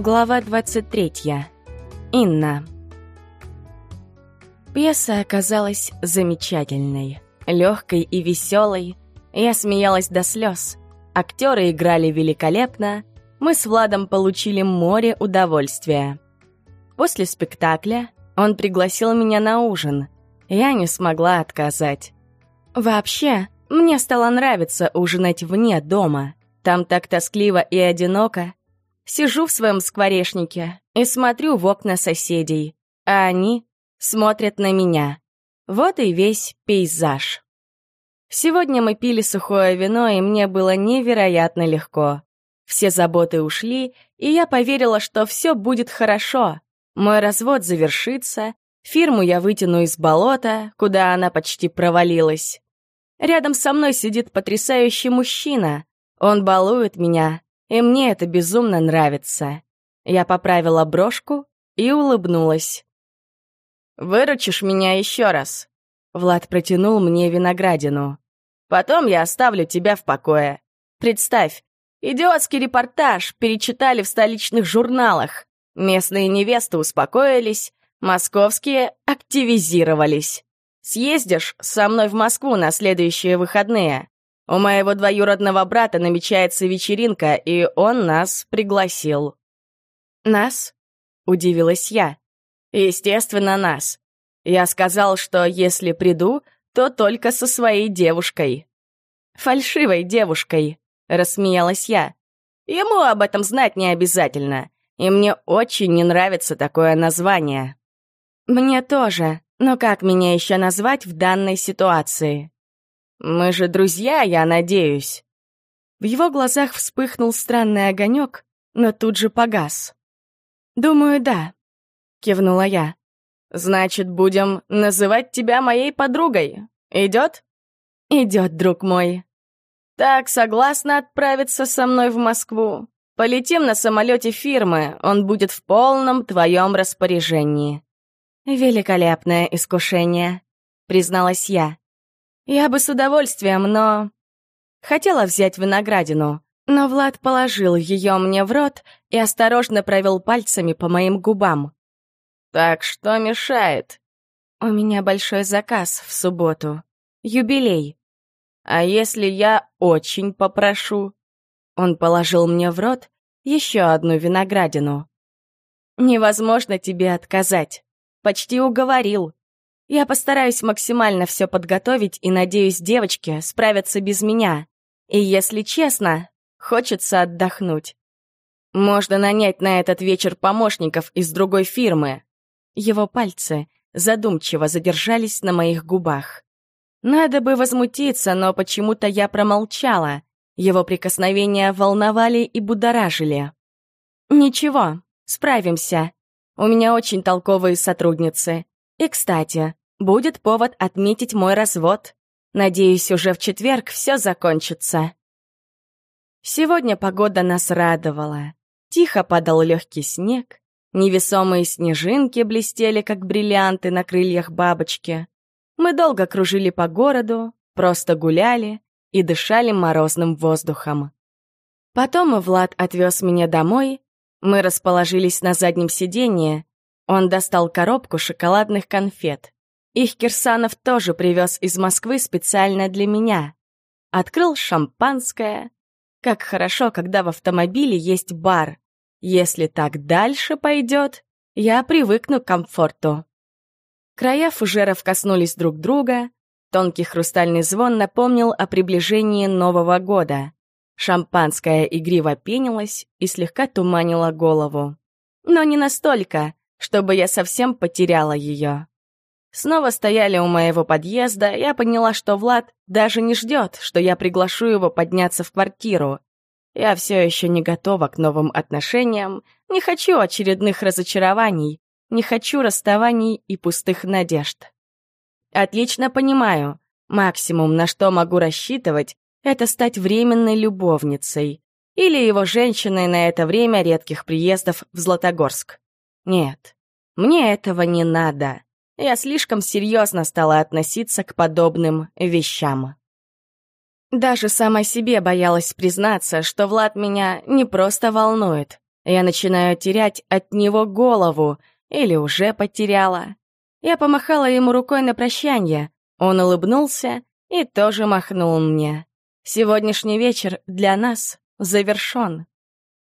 Глава 23. Инна. Пьеса оказалась замечательной, легкой и веселой. Я смеялась до слез. Актеры играли великолепно. Мы с Владом получили море удовольствия. После спектакля он пригласил меня на ужин. Я не смогла отказать. Вообще, мне стало нравиться ужинать вне дома. Там так тоскливо и одиноко. Сижу в своем скворечнике и смотрю в окна соседей, а они смотрят на меня. Вот и весь пейзаж. Сегодня мы пили сухое вино, и мне было невероятно легко. Все заботы ушли, и я поверила, что все будет хорошо. Мой развод завершится, фирму я вытяну из болота, куда она почти провалилась. Рядом со мной сидит потрясающий мужчина. Он балует меня, и мне это безумно нравится. Я поправила брошку и улыбнулась. «Выручишь меня еще раз?» Влад протянул мне виноградину. «Потом я оставлю тебя в покое. Представь, идиотский репортаж перечитали в столичных журналах. Местные невесты успокоились, московские активизировались. Съездишь со мной в Москву на следующие выходные. У моего двоюродного брата намечается вечеринка, и он нас пригласил». «Нас?» — удивилась я. «Естественно, нас. Я сказал, что если приду, то только со своей девушкой». «Фальшивой девушкой», — рассмеялась я. «Ему об этом знать не обязательно, и мне очень не нравится такое название». «Мне тоже, но как меня еще назвать в данной ситуации?» «Мы же друзья, я надеюсь». В его глазах вспыхнул странный огонек, но тут же погас. «Думаю, да», — кивнула я. «Значит, будем называть тебя моей подругой. Идет?» «Идет, друг мой». «Так, согласна отправиться со мной в Москву? Полетим на самолете фирмы, он будет в полном твоем распоряжении». «Великолепное искушение», — призналась я. Я бы с удовольствием, но... Хотела взять виноградину, но Влад положил ее мне в рот и осторожно провел пальцами по моим губам. «Так что мешает?» «У меня большой заказ в субботу. Юбилей. А если я очень попрошу?» Он положил мне в рот еще одну виноградину. «Невозможно тебе отказать. Почти уговорил. Я постараюсь максимально все подготовить и надеюсь, девочки справятся без меня. И если честно, хочется отдохнуть. Можно нанять на этот вечер помощников из другой фирмы. Его пальцы задумчиво задержались на моих губах. Надо бы возмутиться, но почему-то я промолчала. Его прикосновения волновали и будоражили. «Ничего, справимся. У меня очень толковые сотрудницы. И, кстати, Будет повод отметить мой развод. Надеюсь, уже в четверг все закончится. Сегодня погода нас радовала. Тихо падал легкий снег, невесомые снежинки блестели, как бриллианты на крыльях бабочки. Мы долго кружили по городу, просто гуляли и дышали морозным воздухом. Потом Влад отвез меня домой, мы расположились на заднем сиденье, он достал коробку шоколадных конфет. Их Кирсанов тоже привез из Москвы специально для меня. Открыл шампанское. Как хорошо, когда в автомобиле есть бар. Если так дальше пойдет, я привыкну к комфорту. Края фужеров коснулись друг друга. Тонкий хрустальный звон напомнил о приближении Нового года. Шампанское игриво пенилось и слегка туманило голову. Но не настолько, чтобы я совсем потеряла ее. Снова стояли у моего подъезда, я поняла, что Влад даже не ждет, что я приглашу его подняться в квартиру. Я все еще не готова к новым отношениям, не хочу очередных разочарований, не хочу расставаний и пустых надежд. Отлично понимаю, максимум, на что могу рассчитывать, это стать временной любовницей или его женщиной на это время редких приездов в Златогорск. Нет, мне этого не надо я слишком серьезно стала относиться к подобным вещам. Даже сама себе боялась признаться, что Влад меня не просто волнует, Я начинаю терять от него голову, или уже потеряла. Я помахала ему рукой на прощание. Он улыбнулся и тоже махнул мне. Сегодняшний вечер для нас завершен.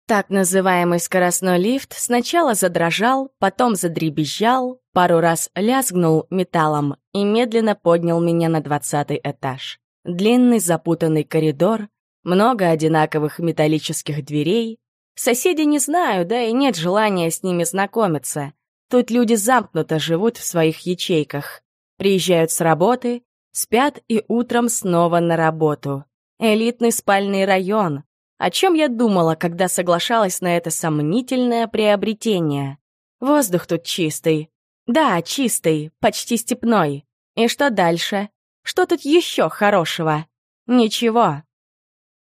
Так называемый скоростной лифт сначала задрожал, потом задребезжал, пару раз лязгнул металлом и медленно поднял меня на двадцатый этаж. Длинный запутанный коридор, много одинаковых металлических дверей. Соседи не знаю, да и нет желания с ними знакомиться. Тут люди замкнуто живут в своих ячейках. Приезжают с работы, спят и утром снова на работу. Элитный спальный район. О чем я думала, когда соглашалась на это сомнительное приобретение? Воздух тут чистый. Да, чистый, почти степной. И что дальше? Что тут еще хорошего? Ничего.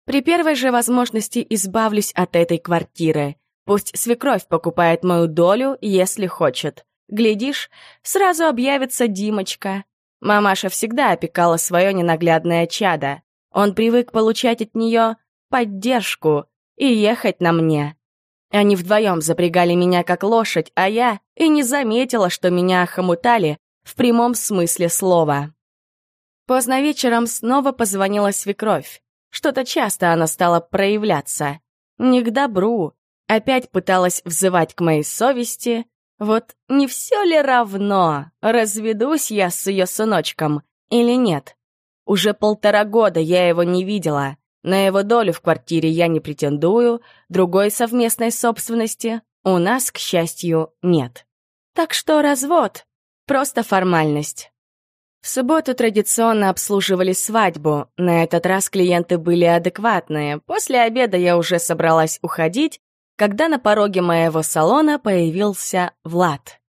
При первой же возможности избавлюсь от этой квартиры. Пусть свекровь покупает мою долю, если хочет. Глядишь, сразу объявится Димочка. Мамаша всегда опекала свое ненаглядное чадо. Он привык получать от нее поддержку и ехать на мне. Они вдвоем запрягали меня как лошадь, а я и не заметила, что меня охомутали в прямом смысле слова. Поздно вечером снова позвонила свекровь. Что-то часто она стала проявляться. Не к добру, Опять пыталась взывать к моей совести. Вот не все ли равно, разведусь я с ее сыночком или нет? Уже полтора года я его не видела. На его долю в квартире я не претендую, другой совместной собственности у нас, к счастью, нет. Так что развод — просто формальность. В субботу традиционно обслуживали свадьбу. На этот раз клиенты были адекватные. После обеда я уже собралась уходить, когда на пороге моего салона появился Влад.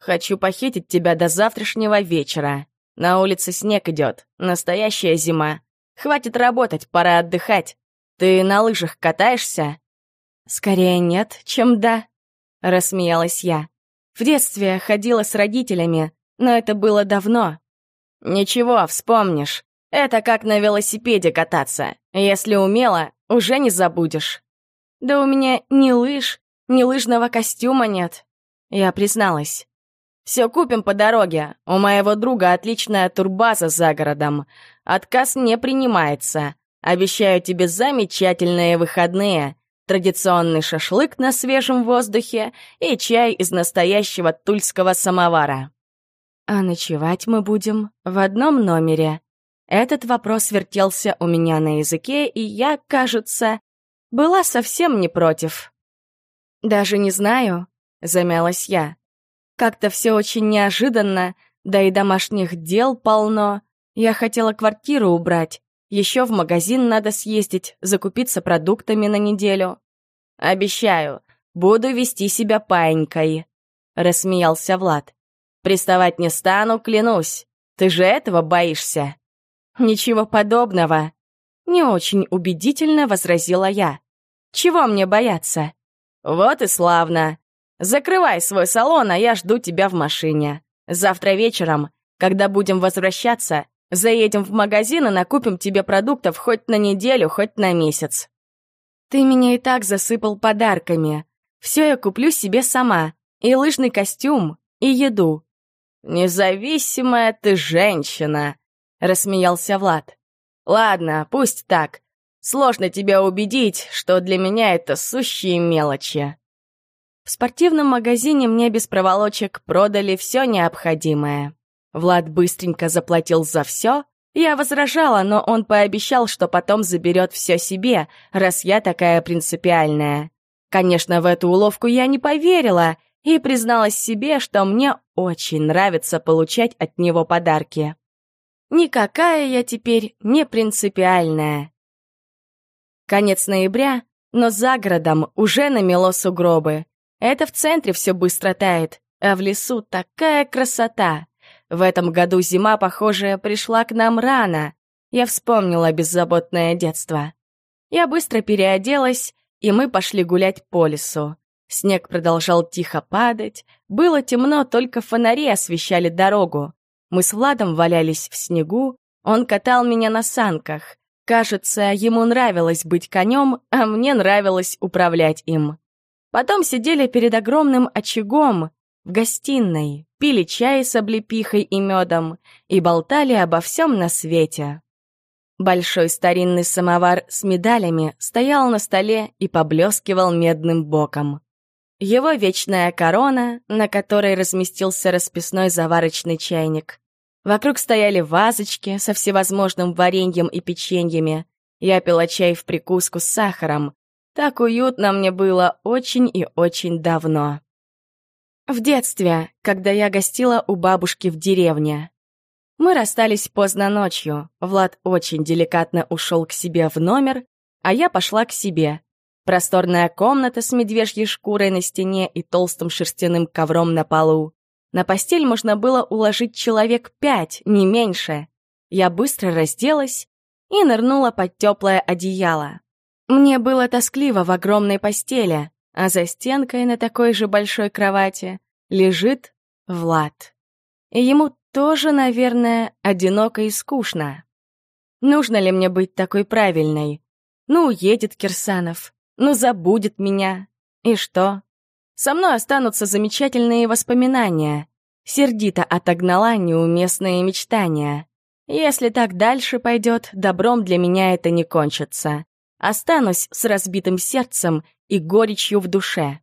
«Хочу похитить тебя до завтрашнего вечера. На улице снег идет, настоящая зима. Хватит работать, пора отдыхать. Ты на лыжах катаешься?» «Скорее нет, чем да», — рассмеялась я. «В детстве ходила с родителями, но это было давно». «Ничего, вспомнишь. Это как на велосипеде кататься. Если умела, уже не забудешь». Да у меня ни лыж, ни лыжного костюма нет. Я призналась. Все купим по дороге. У моего друга отличная турбаза за городом. Отказ не принимается. Обещаю тебе замечательные выходные. Традиционный шашлык на свежем воздухе и чай из настоящего тульского самовара. А ночевать мы будем в одном номере. Этот вопрос вертелся у меня на языке, и я, кажется, была совсем не против. «Даже не знаю», — замялась я. «Как-то все очень неожиданно, да и домашних дел полно. Я хотела квартиру убрать, еще в магазин надо съездить, закупиться продуктами на неделю. Обещаю, буду вести себя паинькой», — рассмеялся Влад. «Приставать не стану, клянусь. Ты же этого боишься?» «Ничего подобного», — не очень убедительно возразила я. Чего мне бояться? Вот и славно. Закрывай свой салон, а я жду тебя в машине. Завтра вечером, когда будем возвращаться, заедем в магазин и накупим тебе продуктов хоть на неделю, хоть на месяц. Ты меня и так засыпал подарками. Все я куплю себе сама. И лыжный костюм, и еду. «Независимая ты женщина», — рассмеялся Влад. «Ладно, пусть так. Сложно тебя убедить, что для меня это сущие мелочи. В спортивном магазине мне без проволочек продали все необходимое. Влад быстренько заплатил за все. Я возражала, но он пообещал, что потом заберет все себе, раз я такая принципиальная. Конечно, в эту уловку я не поверила и призналась себе, что мне очень нравится получать от него подарки. Никакая я теперь не принципиальная. Конец ноября, но за городом уже намело сугробы. Это в центре все быстро тает, а в лесу такая красота. В этом году зима, похоже, пришла к нам рано. Я вспомнила беззаботное детство. Я быстро переоделась, и мы пошли гулять по лесу. Снег продолжал тихо падать, было темно, только фонари освещали дорогу. Мы с Владом валялись в снегу, он катал меня на санках. Кажется, ему нравилось быть конем, а мне нравилось управлять им. Потом сидели перед огромным очагом в гостиной, пили чай с облепихой и медом и болтали обо всем на свете. Большой старинный самовар с медалями стоял на столе и поблескивал медным боком. Его вечная корона, на которой разместился расписной заварочный чайник. Вокруг стояли вазочки со всевозможным вареньем и печеньями. Я пила чай в прикуску с сахаром. Так уютно мне было очень и очень давно. В детстве, когда я гостила у бабушки в деревне. Мы расстались поздно ночью. Влад очень деликатно ушел к себе в номер, а я пошла к себе. Просторная комната с медвежьей шкурой на стене и толстым шерстяным ковром на полу. На постель можно было уложить человек пять, не меньше. Я быстро разделась и нырнула под теплое одеяло. Мне было тоскливо в огромной постели, а за стенкой на такой же большой кровати лежит Влад. И ему тоже, наверное, одиноко и скучно. Нужно ли мне быть такой правильной? Ну, уедет Кирсанов, ну забудет меня. И что? Со мной останутся замечательные воспоминания. Сердито отогнала неуместные мечтания. Если так дальше пойдет, добром для меня это не кончится. Останусь с разбитым сердцем и горечью в душе.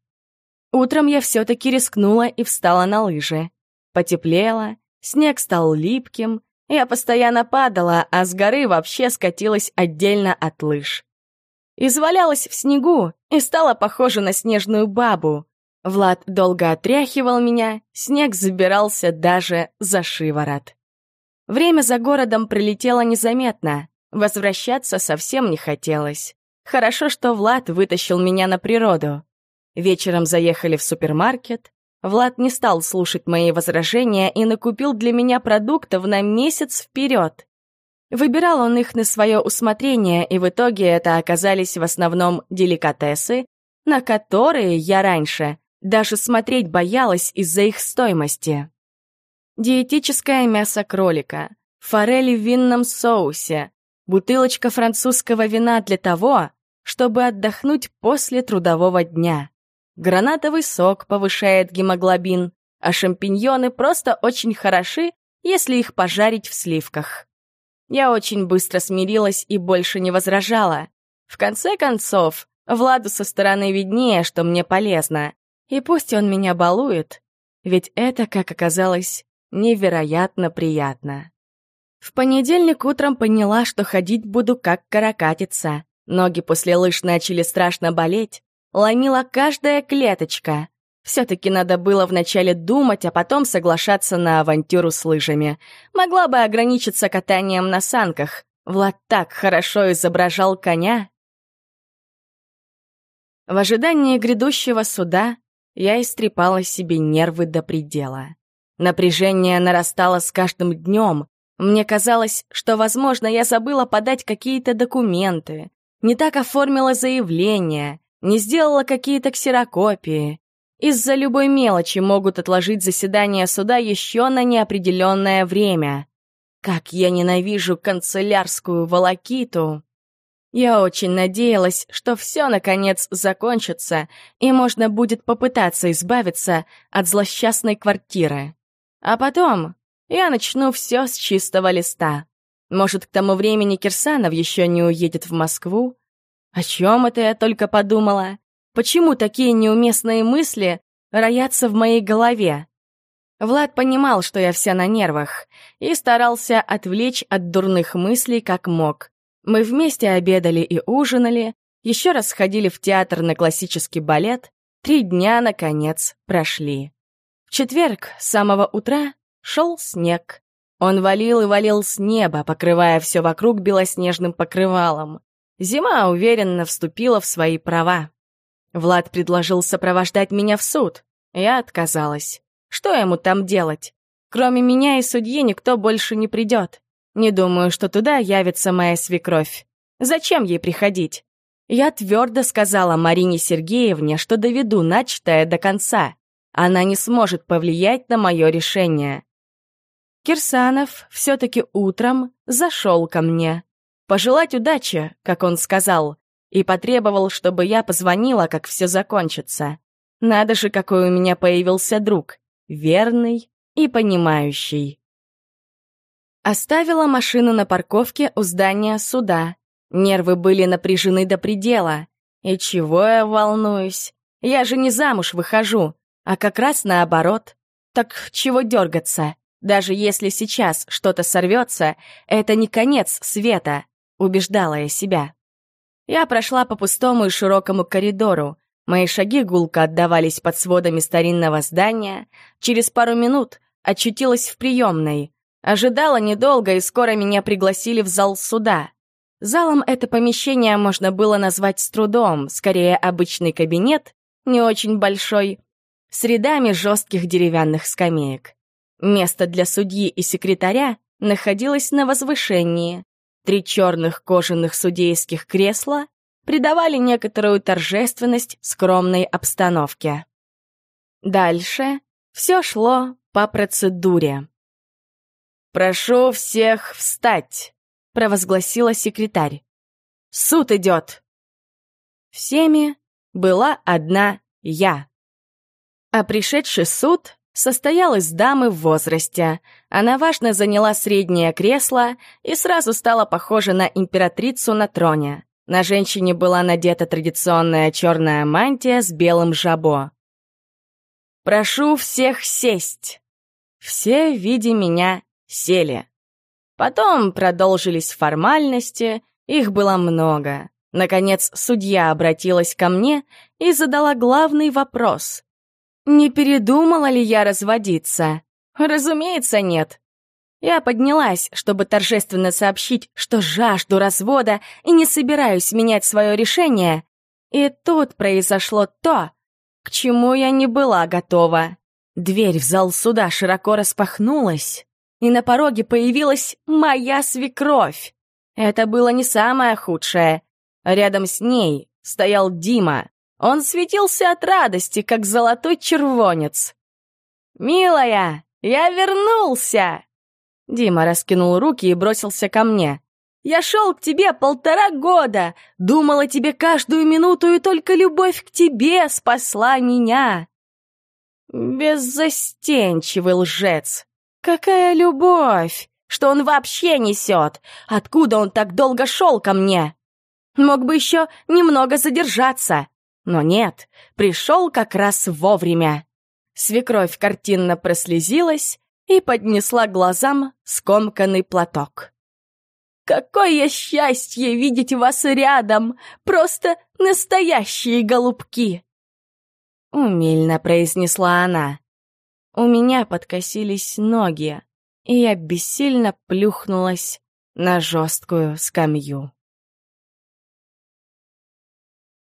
Утром я все-таки рискнула и встала на лыжи. Потеплело, снег стал липким, я постоянно падала, а с горы вообще скатилась отдельно от лыж. Извалялась в снегу и стала похожа на снежную бабу. Влад долго отряхивал меня, снег забирался даже за шиворот. Время за городом пролетело незаметно, возвращаться совсем не хотелось. Хорошо, что Влад вытащил меня на природу. Вечером заехали в супермаркет. Влад не стал слушать мои возражения и накупил для меня продуктов на месяц вперед. Выбирал он их на свое усмотрение, и в итоге это оказались в основном деликатесы, на которые я раньше даже смотреть боялась из-за их стоимости. Диетическое мясо кролика, форели в винном соусе, бутылочка французского вина для того, чтобы отдохнуть после трудового дня. Гранатовый сок повышает гемоглобин, а шампиньоны просто очень хороши, если их пожарить в сливках. Я очень быстро смирилась и больше не возражала. В конце концов, Владу со стороны виднее, что мне полезно. И пусть он меня балует, ведь это, как оказалось, невероятно приятно. В понедельник утром поняла, что ходить буду как каракатица. Ноги после лыж начали страшно болеть, ломила каждая клеточка. Все-таки надо было вначале думать, а потом соглашаться на авантюру с лыжами. Могла бы ограничиться катанием на санках. Влад так хорошо изображал коня. В ожидании грядущего суда я истрепала себе нервы до предела. Напряжение нарастало с каждым днем. Мне казалось, что, возможно, я забыла подать какие-то документы, не так оформила заявление, не сделала какие-то ксерокопии. Из-за любой мелочи могут отложить заседание суда еще на неопределенное время. Как я ненавижу канцелярскую волокиту! Я очень надеялась, что все наконец закончится, и можно будет попытаться избавиться от злосчастной квартиры. А потом я начну все с чистого листа. Может, к тому времени Кирсанов еще не уедет в Москву? О чем это я только подумала? Почему такие неуместные мысли роятся в моей голове? Влад понимал, что я вся на нервах, и старался отвлечь от дурных мыслей как мог. Мы вместе обедали и ужинали, еще раз сходили в театр на классический балет. Три дня, наконец, прошли. В четверг с самого утра шел снег. Он валил и валил с неба, покрывая все вокруг белоснежным покрывалом. Зима уверенно вступила в свои права. Влад предложил сопровождать меня в суд. Я отказалась. Что ему там делать? Кроме меня и судьи никто больше не придет. Не думаю, что туда явится моя свекровь. Зачем ей приходить? Я твердо сказала Марине Сергеевне, что доведу начатое до конца. Она не сможет повлиять на мое решение. Кирсанов все-таки утром зашел ко мне. Пожелать удачи, как он сказал, и потребовал, чтобы я позвонила, как все закончится. Надо же, какой у меня появился друг. Верный и понимающий. Оставила машину на парковке у здания суда. Нервы были напряжены до предела. И чего я волнуюсь? Я же не замуж выхожу, а как раз наоборот. Так чего дергаться? Даже если сейчас что-то сорвется, это не конец света, убеждала я себя. Я прошла по пустому и широкому коридору. Мои шаги гулко отдавались под сводами старинного здания. Через пару минут очутилась в приемной. Ожидала недолго, и скоро меня пригласили в зал суда. Залом это помещение можно было назвать с трудом, скорее обычный кабинет, не очень большой, с рядами жестких деревянных скамеек. Место для судьи и секретаря находилось на возвышении. Три черных кожаных судейских кресла придавали некоторую торжественность скромной обстановке. Дальше все шло по процедуре. «Прошу всех встать», — провозгласила секретарь. «Суд идет!» Всеми была одна я. А пришедший суд состоял из дамы в возрасте. Она важно заняла среднее кресло и сразу стала похожа на императрицу на троне. На женщине была надета традиционная черная мантия с белым жабо. «Прошу всех сесть!» Все, видя меня, сели. Потом продолжились формальности, их было много. Наконец, судья обратилась ко мне и задала главный вопрос. Не передумала ли я разводиться? Разумеется, нет. Я поднялась, чтобы торжественно сообщить, что жажду развода и не собираюсь менять свое решение. И тут произошло то, к чему я не была готова. Дверь в зал суда широко распахнулась, и на пороге появилась моя свекровь. Это было не самое худшее. Рядом с ней стоял Дима. Он светился от радости, как золотой червонец. «Милая, я вернулся!» Дима раскинул руки и бросился ко мне. «Я шел к тебе полтора года, думал о тебе каждую минуту, и только любовь к тебе спасла меня!» Беззастенчивый лжец! Какая любовь! Что он вообще несет? Откуда он так долго шел ко мне? Мог бы еще немного задержаться. Но нет, пришел как раз вовремя. Свекровь картинно прослезилась и поднесла глазам скомканный платок. «Какое счастье видеть вас рядом! Просто настоящие голубки!» Умильно произнесла она. У меня подкосились ноги, и я бессильно плюхнулась на жесткую скамью.